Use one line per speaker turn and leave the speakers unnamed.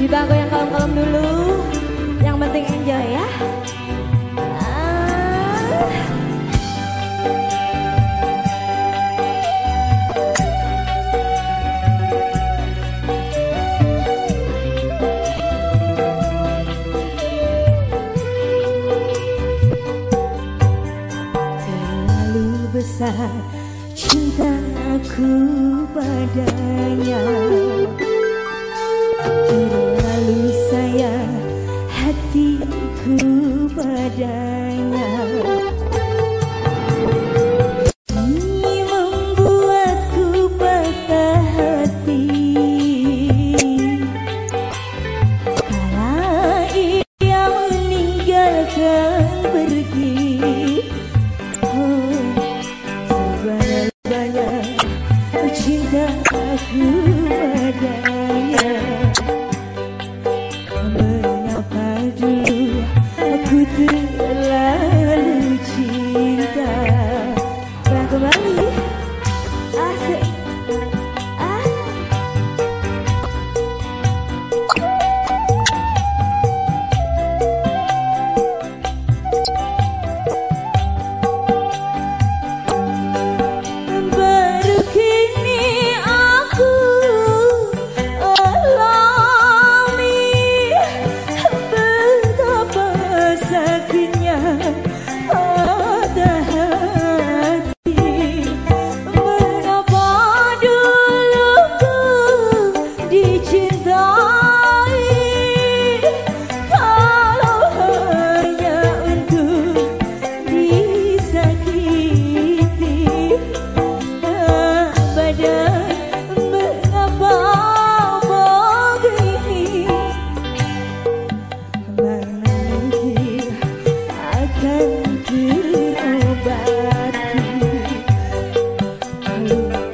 Dibangun yang kalem-kalem dulu Yang penting enjoy ya ah. cinta cintaku padanya ada لا لا you.